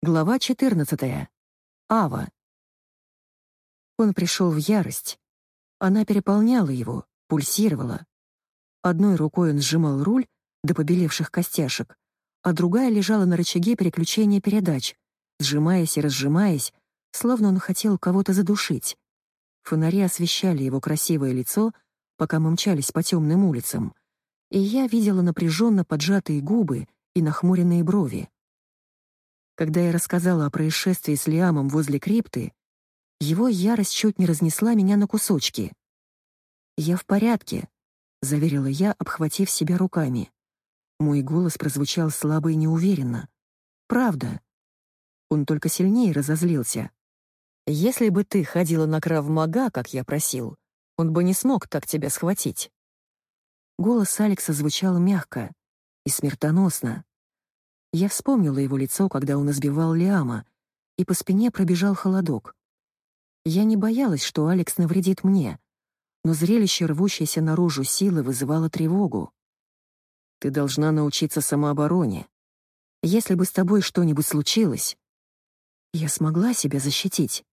Глава 14. Ава. Он пришел в ярость. Она переполняла его, пульсировала. Одной рукой он сжимал руль до побелевших костяшек, а другая лежала на рычаге переключения передач, сжимаясь и разжимаясь, словно он хотел кого-то задушить. Фонари освещали его красивое лицо, пока мы мчались по темным улицам, и я видела напряженно поджатые губы и нахмуренные брови. Когда я рассказала о происшествии с Лиамом возле крипты, его ярость чуть не разнесла меня на кусочки. «Я в порядке», — заверила я, обхватив себя руками. Мой голос прозвучал слабо и неуверенно. «Правда». Он только сильнее разозлился. «Если бы ты ходила на крав-мага, как я просил, он бы не смог так тебя схватить». Голос Алекса звучал мягко и смертоносно. Я вспомнила его лицо, когда он избивал Лиама, и по спине пробежал холодок. Я не боялась, что Алекс навредит мне, но зрелище рвущейся наружу силы вызывало тревогу. «Ты должна научиться самообороне. Если бы с тобой что-нибудь случилось...» Я смогла себя защитить.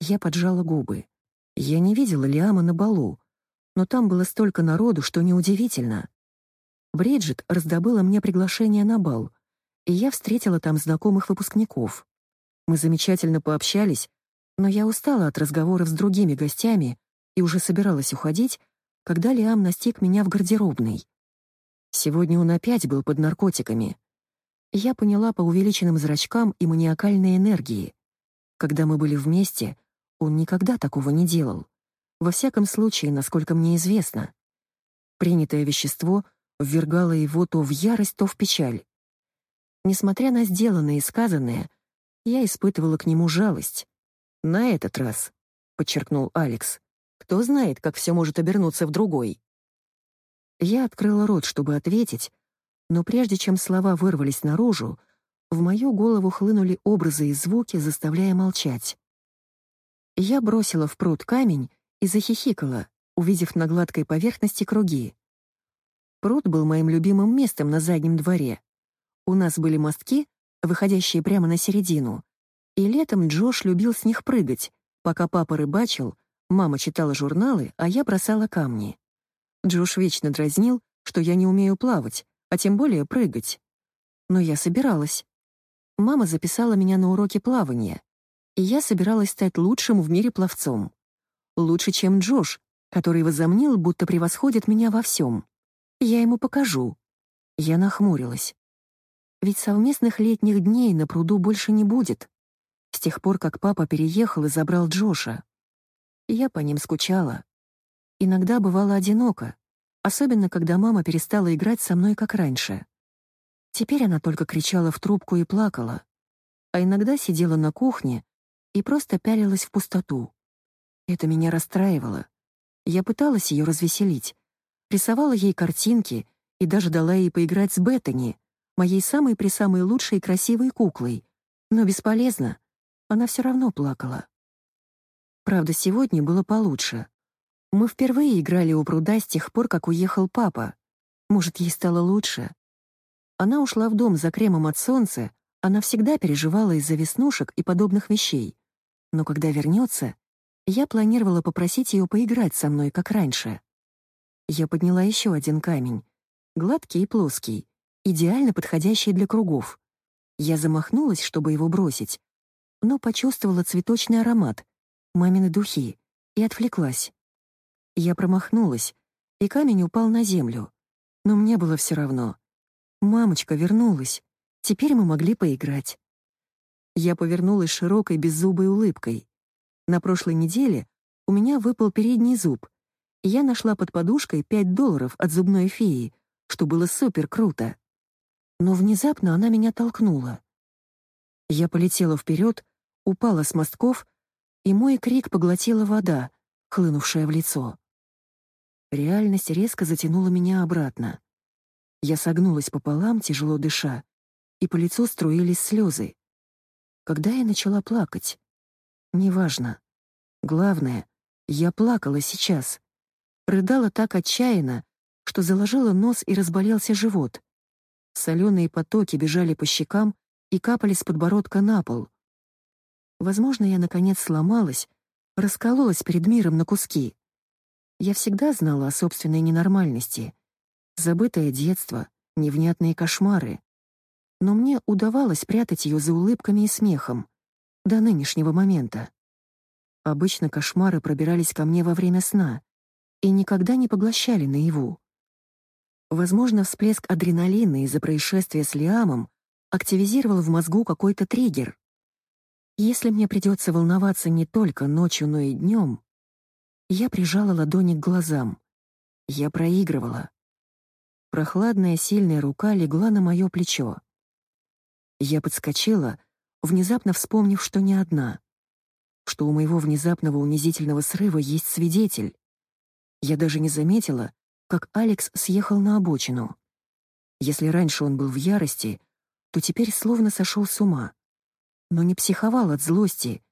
Я поджала губы. Я не видела Лиама на балу, но там было столько народу, что неудивительно. Бриджит раздобыла мне приглашение на бал, и я встретила там знакомых выпускников. Мы замечательно пообщались, но я устала от разговоров с другими гостями и уже собиралась уходить, когда Лиам настиг меня в гардеробной. Сегодня он опять был под наркотиками. Я поняла по увеличенным зрачкам и маниакальной энергии. Когда мы были вместе, он никогда такого не делал. Во всяком случае, насколько мне известно. Принятое вещество — ввергало его то в ярость, то в печаль. Несмотря на сделанное и сказанное, я испытывала к нему жалость. «На этот раз», — подчеркнул Алекс, — «кто знает, как все может обернуться в другой». Я открыла рот, чтобы ответить, но прежде чем слова вырвались наружу, в мою голову хлынули образы и звуки, заставляя молчать. Я бросила в пруд камень и захихикала, увидев на гладкой поверхности круги. Пруд был моим любимым местом на заднем дворе. У нас были мостки, выходящие прямо на середину, и летом Джош любил с них прыгать, пока папа рыбачил, мама читала журналы, а я бросала камни. Джош вечно дразнил, что я не умею плавать, а тем более прыгать. Но я собиралась. Мама записала меня на уроки плавания, и я собиралась стать лучшим в мире пловцом. Лучше, чем Джош, который возомнил, будто превосходит меня во всем. Я ему покажу. Я нахмурилась. Ведь совместных летних дней на пруду больше не будет. С тех пор, как папа переехал и забрал Джоша. Я по ним скучала. Иногда бывало одиноко, особенно когда мама перестала играть со мной как раньше. Теперь она только кричала в трубку и плакала, а иногда сидела на кухне и просто пялилась в пустоту. Это меня расстраивало. Я пыталась ее развеселить, рисовала ей картинки и даже дала ей поиграть с Беттани, моей самой-присамой лучшей красивой куклой. Но бесполезно, она все равно плакала. Правда, сегодня было получше. Мы впервые играли у пруда с тех пор, как уехал папа. Может, ей стало лучше. Она ушла в дом за кремом от солнца, она всегда переживала из-за веснушек и подобных вещей. Но когда вернется, я планировала попросить ее поиграть со мной, как раньше. Я подняла еще один камень. Гладкий и плоский, идеально подходящий для кругов. Я замахнулась, чтобы его бросить, но почувствовала цветочный аромат, мамины духи, и отвлеклась. Я промахнулась, и камень упал на землю. Но мне было все равно. Мамочка вернулась. Теперь мы могли поиграть. Я повернулась широкой беззубой улыбкой. На прошлой неделе у меня выпал передний зуб, я нашла под подушкой 5 долларов от зубной феи, что было супер круто. Но внезапно она меня толкнула. Я полетела вперед, упала с мостков, и мой крик поглотила вода, хлынувшая в лицо. Реальность резко затянула меня обратно. Я согнулась пополам, тяжело дыша, и по лицу струились слезы. Когда я начала плакать? Неважно. Главное, я плакала сейчас. Рыдала так отчаянно, что заложила нос и разболелся живот. Соленые потоки бежали по щекам, и капали с подбородка на пол. Возможно, я, наконец, сломалась, раскололась перед миром на куски. Я всегда знала о собственной ненормальности. Забытое детство, невнятные кошмары. Но мне удавалось прятать ее за улыбками и смехом. До нынешнего момента. Обычно кошмары пробирались ко мне во время сна и никогда не поглощали наяву. Возможно, всплеск адреналина из-за происшествия с Лиамом активизировал в мозгу какой-то триггер. Если мне придется волноваться не только ночью, но и днем, я прижала ладони к глазам. Я проигрывала. Прохладная сильная рука легла на мое плечо. Я подскочила, внезапно вспомнив, что не одна, что у моего внезапного унизительного срыва есть свидетель. Я даже не заметила, как Алекс съехал на обочину. Если раньше он был в ярости, то теперь словно сошел с ума. Но не психовал от злости,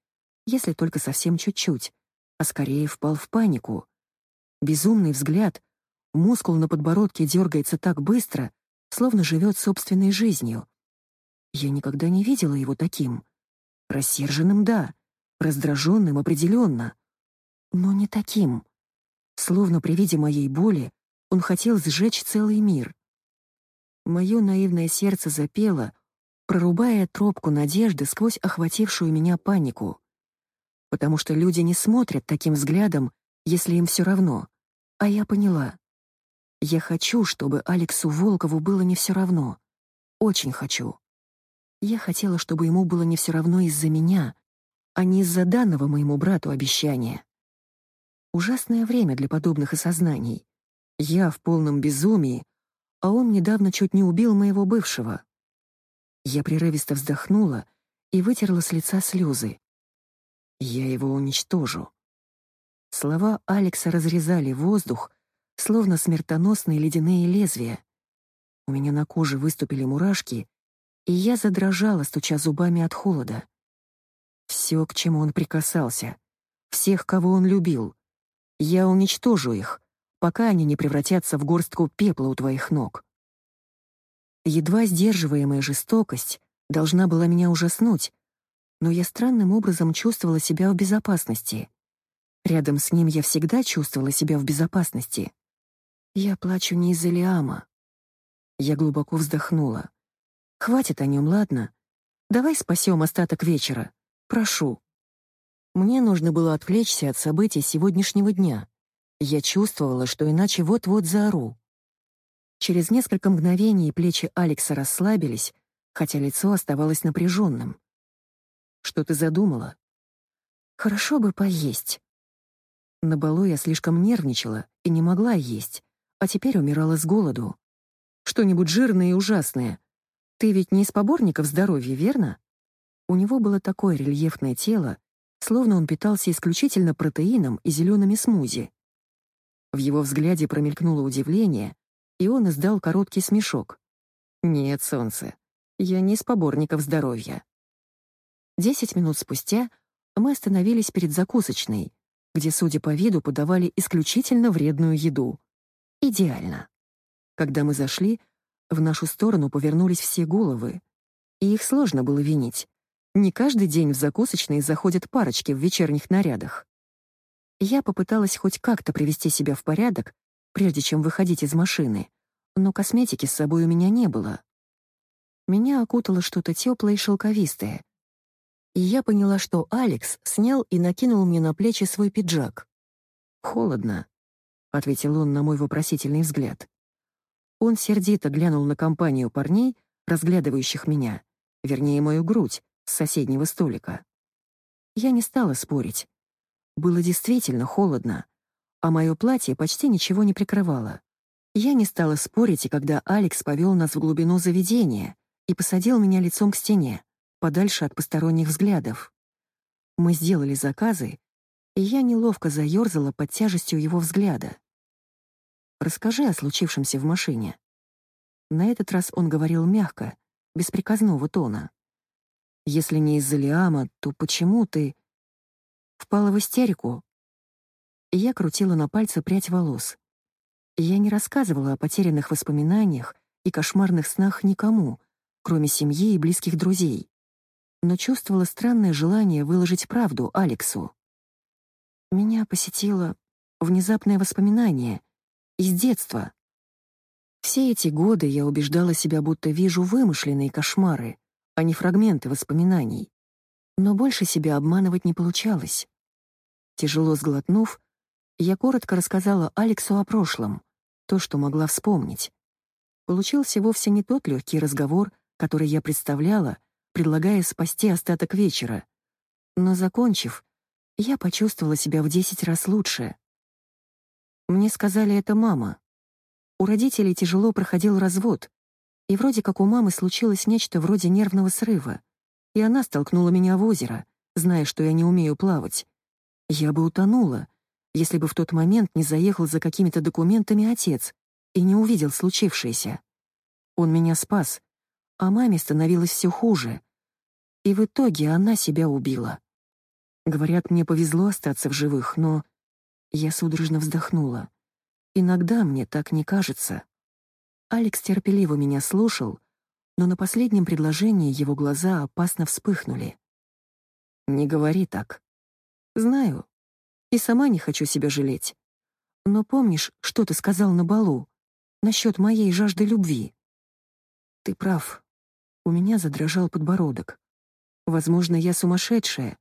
если только совсем чуть-чуть, а скорее впал в панику. Безумный взгляд, мускул на подбородке дергается так быстро, словно живет собственной жизнью. Я никогда не видела его таким. Рассерженным — да, раздраженным — определенно. Но не таким. Словно при виде моей боли он хотел сжечь целый мир. Мое наивное сердце запело, прорубая тропку надежды сквозь охватившую меня панику. Потому что люди не смотрят таким взглядом, если им все равно. А я поняла. Я хочу, чтобы Алексу Волкову было не все равно. Очень хочу. Я хотела, чтобы ему было не все равно из-за меня, а не из-за данного моему брату обещания. Ужасное время для подобных осознаний. Я в полном безумии, а он недавно чуть не убил моего бывшего. Я прерывисто вздохнула и вытерла с лица слезы. Я его уничтожу. Слова Алекса разрезали воздух, словно смертоносные ледяные лезвия. У меня на коже выступили мурашки, и я задрожала, стуча зубами от холода. Все, к чему он прикасался, всех, кого он любил, я уничтожу их, пока они не превратятся в горстку пепла у твоих ног. Едва сдерживаемая жестокость должна была меня ужаснуть, но я странным образом чувствовала себя в безопасности. Рядом с ним я всегда чувствовала себя в безопасности. Я плачу не из-за Лиама. Я глубоко вздохнула. Хватит о нем, ладно? Давай спасем остаток вечера. Прошу. Мне нужно было отвлечься от событий сегодняшнего дня. Я чувствовала, что иначе вот-вот заору. Через несколько мгновений плечи Алекса расслабились, хотя лицо оставалось напряженным. «Что ты задумала?» «Хорошо бы поесть». На балу я слишком нервничала и не могла есть, а теперь умирала с голоду. «Что-нибудь жирное и ужасное. Ты ведь не из поборников здоровья, верно?» У него было такое рельефное тело, словно он питался исключительно протеином и зелеными смузи. В его взгляде промелькнуло удивление, и он издал короткий смешок. «Нет, солнце, я не из поборников здоровья». Десять минут спустя мы остановились перед закусочной, где, судя по виду, подавали исключительно вредную еду. Идеально. Когда мы зашли, в нашу сторону повернулись все головы, и их сложно было винить. Не каждый день в закусочные заходят парочки в вечерних нарядах. Я попыталась хоть как-то привести себя в порядок, прежде чем выходить из машины, но косметики с собой у меня не было. Меня окутало что-то теплое и шелковистое. И я поняла, что Алекс снял и накинул мне на плечи свой пиджак. «Холодно», — ответил он на мой вопросительный взгляд. Он сердито глянул на компанию парней, разглядывающих меня, вернее, мою грудь, с соседнего столика. Я не стала спорить. Было действительно холодно, а мое платье почти ничего не прикрывало. Я не стала спорить, и когда Алекс повел нас в глубину заведения и посадил меня лицом к стене, подальше от посторонних взглядов. Мы сделали заказы, и я неловко заёрзала под тяжестью его взгляда. «Расскажи о случившемся в машине». На этот раз он говорил мягко, без приказного тона. Если не из-за Лиама, то почему ты...» Впала в истерику. Я крутила на пальце прядь волос. Я не рассказывала о потерянных воспоминаниях и кошмарных снах никому, кроме семьи и близких друзей. Но чувствовала странное желание выложить правду Алексу. Меня посетило внезапное воспоминание из детства. Все эти годы я убеждала себя, будто вижу вымышленные кошмары, а не фрагменты воспоминаний. Но больше себя обманывать не получалось. Тяжело сглотнув, я коротко рассказала Алексу о прошлом, то, что могла вспомнить. Получился вовсе не тот легкий разговор, который я представляла, предлагая спасти остаток вечера. Но, закончив, я почувствовала себя в десять раз лучше. Мне сказали это мама. У родителей тяжело проходил развод, и вроде как у мамы случилось нечто вроде нервного срыва, и она столкнула меня в озеро, зная, что я не умею плавать. Я бы утонула, если бы в тот момент не заехал за какими-то документами отец и не увидел случившееся. Он меня спас, а маме становилось все хуже. И в итоге она себя убила. Говорят, мне повезло остаться в живых, но... Я судорожно вздохнула. Иногда мне так не кажется. Алекс терпеливо меня слушал, но на последнем предложении его глаза опасно вспыхнули. «Не говори так. Знаю, и сама не хочу себя жалеть. Но помнишь, что ты сказал на балу насчет моей жажды любви? Ты прав. У меня задрожал подбородок. Возможно, я сумасшедшая,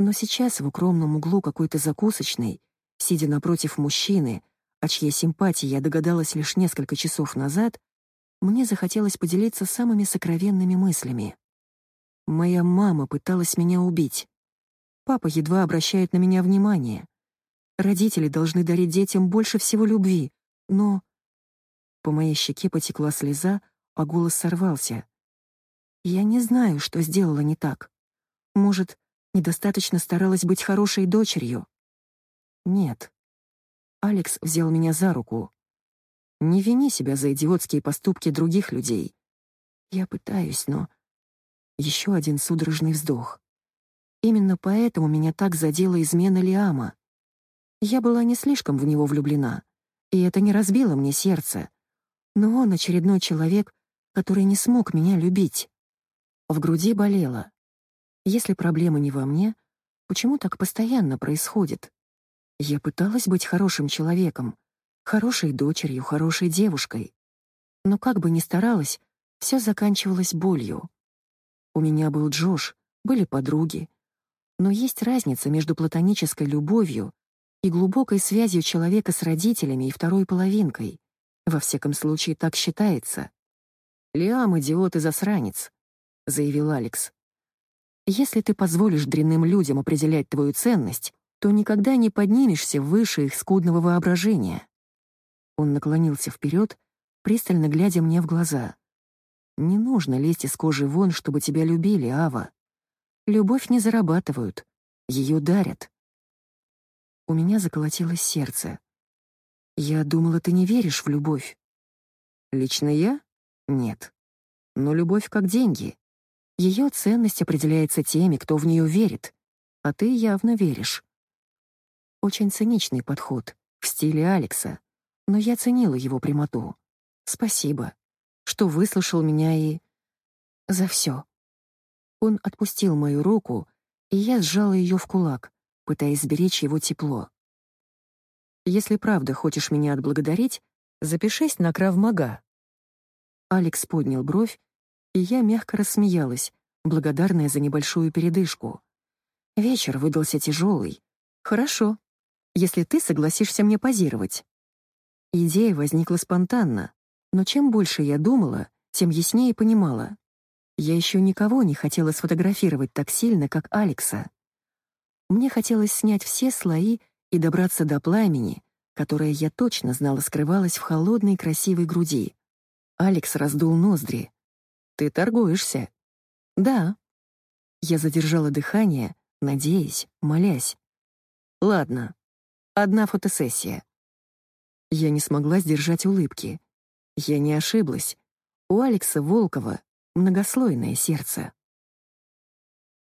но сейчас в укромном углу какой-то закусочной, сидя напротив мужчины, о чьей симпатии я догадалась лишь несколько часов назад, мне захотелось поделиться самыми сокровенными мыслями. Моя мама пыталась меня убить. Папа едва обращает на меня внимание. Родители должны дарить детям больше всего любви, но... По моей щеке потекла слеза, а голос сорвался. Я не знаю, что сделала не так. Может, недостаточно старалась быть хорошей дочерью? Нет. Алекс взял меня за руку. Не вини себя за идиотские поступки других людей. Я пытаюсь, но... Еще один судорожный вздох. Именно поэтому меня так задела измена Лиама. Я была не слишком в него влюблена, и это не разбило мне сердце. Но он очередной человек, который не смог меня любить. В груди болело. Если проблема не во мне, почему так постоянно происходит? Я пыталась быть хорошим человеком, хорошей дочерью, хорошей девушкой. Но как бы ни старалась, все заканчивалось болью. У меня был Джош, были подруги, но есть разница между платонической любовью и глубокой связью человека с родителями и второй половинкой. Во всяком случае, так считается. «Лиам — идиот и засранец», — заявил Алекс. «Если ты позволишь дрянным людям определять твою ценность, то никогда не поднимешься выше их скудного воображения». Он наклонился вперед, пристально глядя мне в глаза. «Не нужно лезть из кожи вон, чтобы тебя любили, Ава. Любовь не зарабатывают, ее дарят. У меня заколотилось сердце. Я думала, ты не веришь в любовь. Лично я? Нет. Но любовь как деньги. Ее ценность определяется теми, кто в нее верит, а ты явно веришь. Очень циничный подход, в стиле Алекса, но я ценила его прямоту. Спасибо, что выслушал меня и... за все. Он отпустил мою руку, и я сжала ее в кулак, пытаясь сберечь его тепло. «Если правда хочешь меня отблагодарить, запишись на Кравмага». Алекс поднял бровь, и я мягко рассмеялась, благодарная за небольшую передышку. Вечер выдался тяжелый. «Хорошо, если ты согласишься мне позировать». Идея возникла спонтанно, но чем больше я думала, тем яснее понимала. Я еще никого не хотела сфотографировать так сильно, как Алекса. Мне хотелось снять все слои и добраться до пламени, которое я точно знала скрывалось в холодной красивой груди. Алекс раздул ноздри. «Ты торгуешься?» «Да». Я задержала дыхание, надеясь, молясь. «Ладно, одна фотосессия». Я не смогла сдержать улыбки. Я не ошиблась. У Алекса Волкова многослойное сердце.